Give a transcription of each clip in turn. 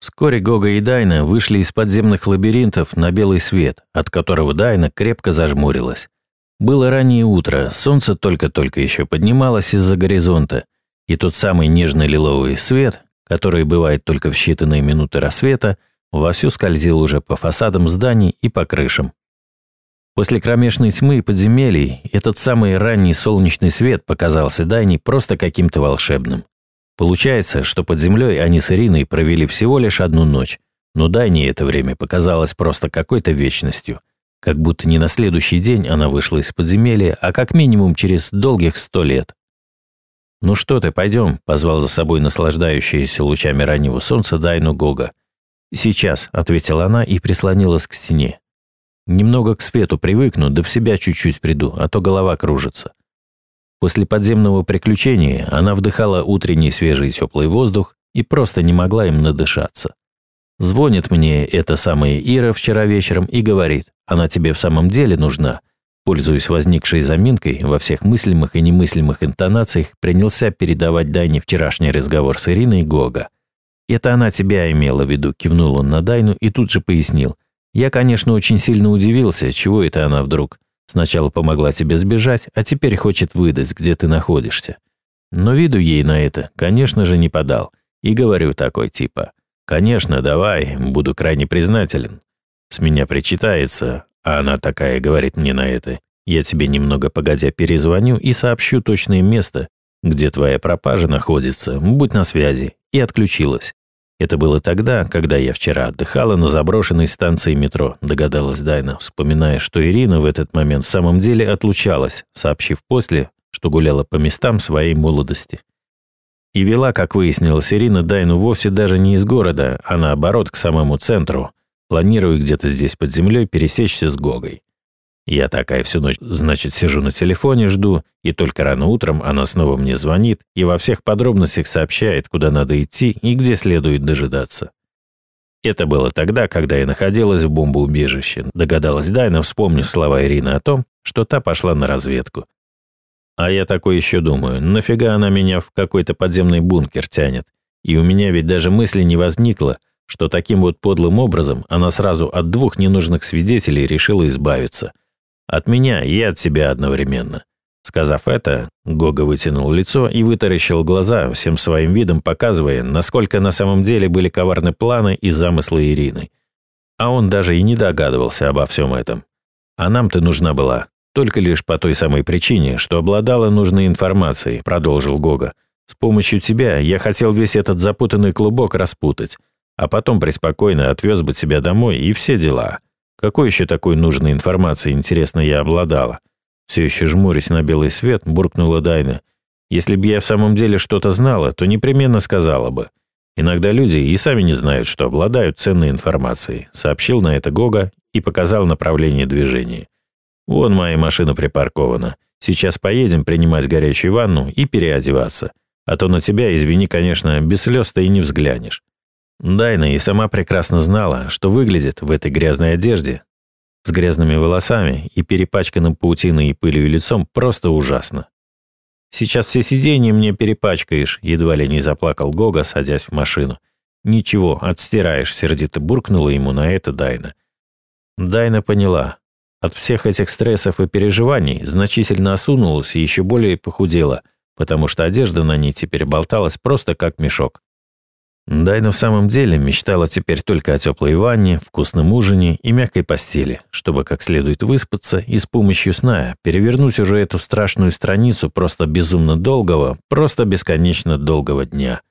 Вскоре Гога и Дайна вышли из подземных лабиринтов на белый свет, от которого Дайна крепко зажмурилась. Было раннее утро, солнце только-только еще поднималось из-за горизонта, и тот самый нежный лиловый свет, который бывает только в считанные минуты рассвета, вовсю скользил уже по фасадам зданий и по крышам. После кромешной тьмы и подземелий этот самый ранний солнечный свет показался Дайне просто каким-то волшебным. Получается, что под землей они с Ириной провели всего лишь одну ночь, но Дайне это время показалось просто какой-то вечностью. Как будто не на следующий день она вышла из подземелья, а как минимум через долгих сто лет. «Ну что ты, пойдем», – позвал за собой наслаждающаяся лучами раннего солнца Дайну Гога. «Сейчас», – ответила она и прислонилась к стене. «Немного к свету привыкну, да в себя чуть-чуть приду, а то голова кружится». После подземного приключения она вдыхала утренний свежий теплый воздух и просто не могла им надышаться. Звонит мне эта самая Ира вчера вечером и говорит, она тебе в самом деле нужна. Пользуясь возникшей заминкой, во всех мыслимых и немыслимых интонациях принялся передавать Дайне вчерашний разговор с Ириной Гога. «Это она тебя имела в виду», – кивнул он на Дайну и тут же пояснил. «Я, конечно, очень сильно удивился, чего это она вдруг. Сначала помогла тебе сбежать, а теперь хочет выдать, где ты находишься. Но виду ей на это, конечно же, не подал. И говорю такой типа, «Конечно, давай, буду крайне признателен». С меня причитается, а она такая говорит мне на это. Я тебе немного погодя перезвоню и сообщу точное место, где твоя пропажа находится, будь на связи, и отключилась. Это было тогда, когда я вчера отдыхала на заброшенной станции метро, догадалась Дайна, вспоминая, что Ирина в этот момент в самом деле отлучалась, сообщив после, что гуляла по местам своей молодости. И вела, как выяснилось, Ирина Дайну вовсе даже не из города, а наоборот к самому центру, планируя где-то здесь под землей пересечься с Гогой. Я такая всю ночь, значит, сижу на телефоне, жду, и только рано утром она снова мне звонит и во всех подробностях сообщает, куда надо идти и где следует дожидаться. Это было тогда, когда я находилась в бомбоубежище, догадалась Дайна, вспомнив слова Ирины о том, что та пошла на разведку. А я такой еще думаю, нафига она меня в какой-то подземный бункер тянет? И у меня ведь даже мысли не возникло, что таким вот подлым образом она сразу от двух ненужных свидетелей решила избавиться – от меня и от себя одновременно. Сказав это, Гога вытянул лицо и вытаращил глаза, всем своим видом показывая, насколько на самом деле были коварны планы и замыслы Ирины. А он даже и не догадывался обо всем этом. А нам-то нужна была только лишь по той самой причине, что обладала нужной информацией, продолжил Гога. С помощью тебя я хотел весь этот запутанный клубок распутать, а потом преспокойно отвез бы тебя домой и все дела. Какой еще такой нужной информации, интересно, я обладала? Все еще жмурясь на белый свет, буркнула Дайна. Если бы я в самом деле что-то знала, то непременно сказала бы. Иногда люди и сами не знают, что обладают ценной информацией, сообщил на это Гога и показал направление движения. Вон моя машина припаркована. Сейчас поедем принимать горячую ванну и переодеваться. А то на тебя, извини, конечно, без слез ты и не взглянешь. Дайна и сама прекрасно знала, что выглядит в этой грязной одежде, с грязными волосами и перепачканным паутиной и пылью лицом просто ужасно. «Сейчас все сиденья мне перепачкаешь», – едва ли не заплакал Гога, садясь в машину. «Ничего, отстираешь», – сердито буркнула ему на это Дайна. Дайна поняла. От всех этих стрессов и переживаний значительно осунулась и еще более похудела, потому что одежда на ней теперь болталась просто как мешок. Дайна в самом деле мечтала теперь только о теплой ванне, вкусном ужине и мягкой постели, чтобы как следует выспаться и с помощью сна перевернуть уже эту страшную страницу просто безумно долгого, просто бесконечно долгого дня.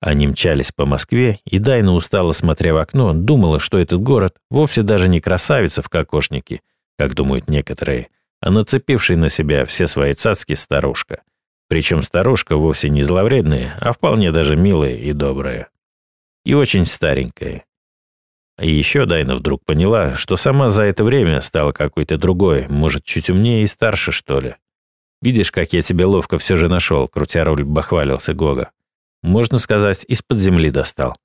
Они мчались по Москве, и Дайна устала, смотря в окно, думала, что этот город вовсе даже не красавица в кокошнике, как думают некоторые, а нацепивший на себя все свои цацки старушка. Причем старушка вовсе не зловредная, а вполне даже милая и добрая и очень старенькая. И еще Дайна вдруг поняла, что сама за это время стала какой-то другой, может, чуть умнее и старше, что ли. «Видишь, как я тебя ловко все же нашел», — крутя руль бахвалился Гога. «Можно сказать, из-под земли достал».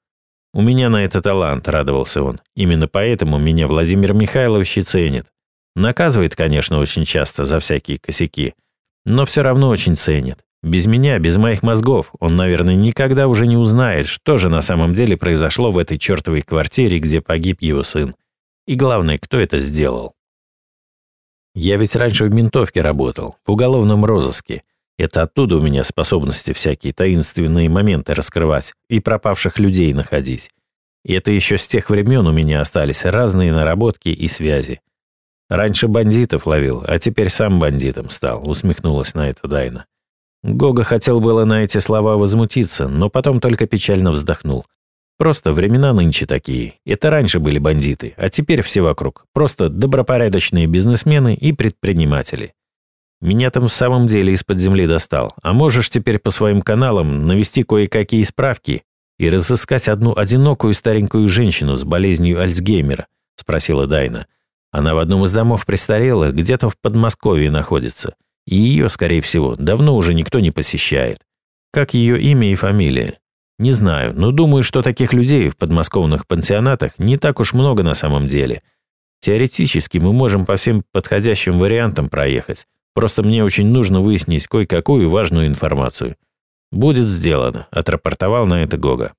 «У меня на это талант», — радовался он. «Именно поэтому меня Владимир Михайлович и ценит. Наказывает, конечно, очень часто за всякие косяки, но все равно очень ценит. Без меня, без моих мозгов, он, наверное, никогда уже не узнает, что же на самом деле произошло в этой чертовой квартире, где погиб его сын. И главное, кто это сделал. Я ведь раньше в ментовке работал, в уголовном розыске. Это оттуда у меня способности всякие таинственные моменты раскрывать и пропавших людей находить. И это еще с тех времен у меня остались разные наработки и связи. Раньше бандитов ловил, а теперь сам бандитом стал, усмехнулась на это Дайна. Гога хотел было на эти слова возмутиться, но потом только печально вздохнул. Просто времена нынче такие. Это раньше были бандиты, а теперь все вокруг. Просто добропорядочные бизнесмены и предприниматели. Меня там в самом деле из-под земли достал. А можешь теперь по своим каналам навести кое-какие справки и разыскать одну одинокую старенькую женщину с болезнью Альцгеймера?» – спросила Дайна. «Она в одном из домов престарелых, где-то в Подмосковье находится. И ее, скорее всего, давно уже никто не посещает. Как ее имя и фамилия?» Не знаю, но думаю, что таких людей в подмосковных пансионатах не так уж много на самом деле. Теоретически мы можем по всем подходящим вариантам проехать. Просто мне очень нужно выяснить кое-какую важную информацию. «Будет сделано», – отрапортовал на это Гога.